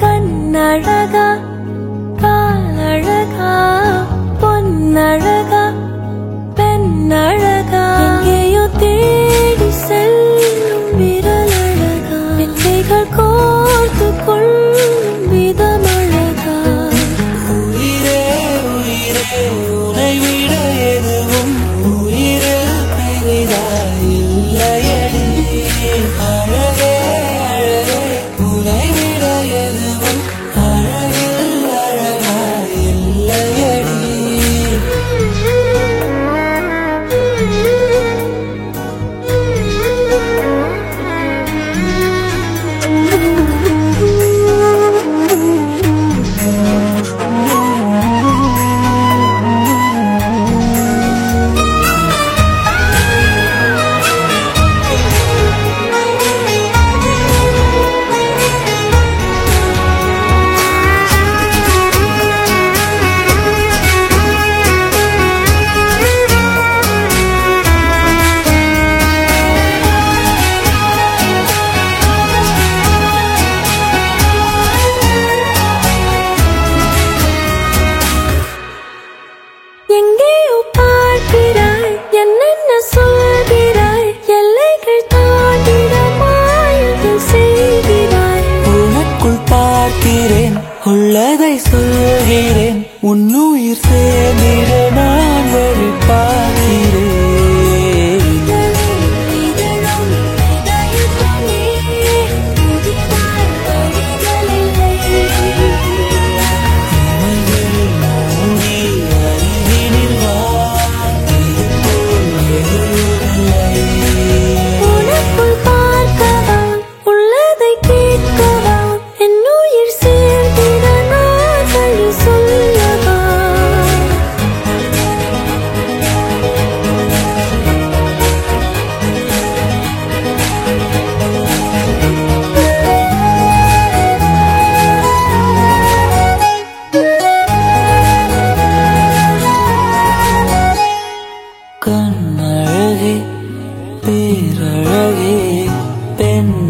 கண்ணழகா காலழகா பொன்னழகா.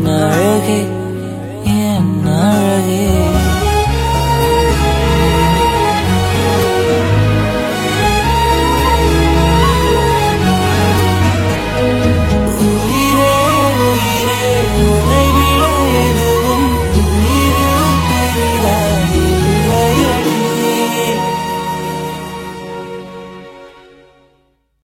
너에게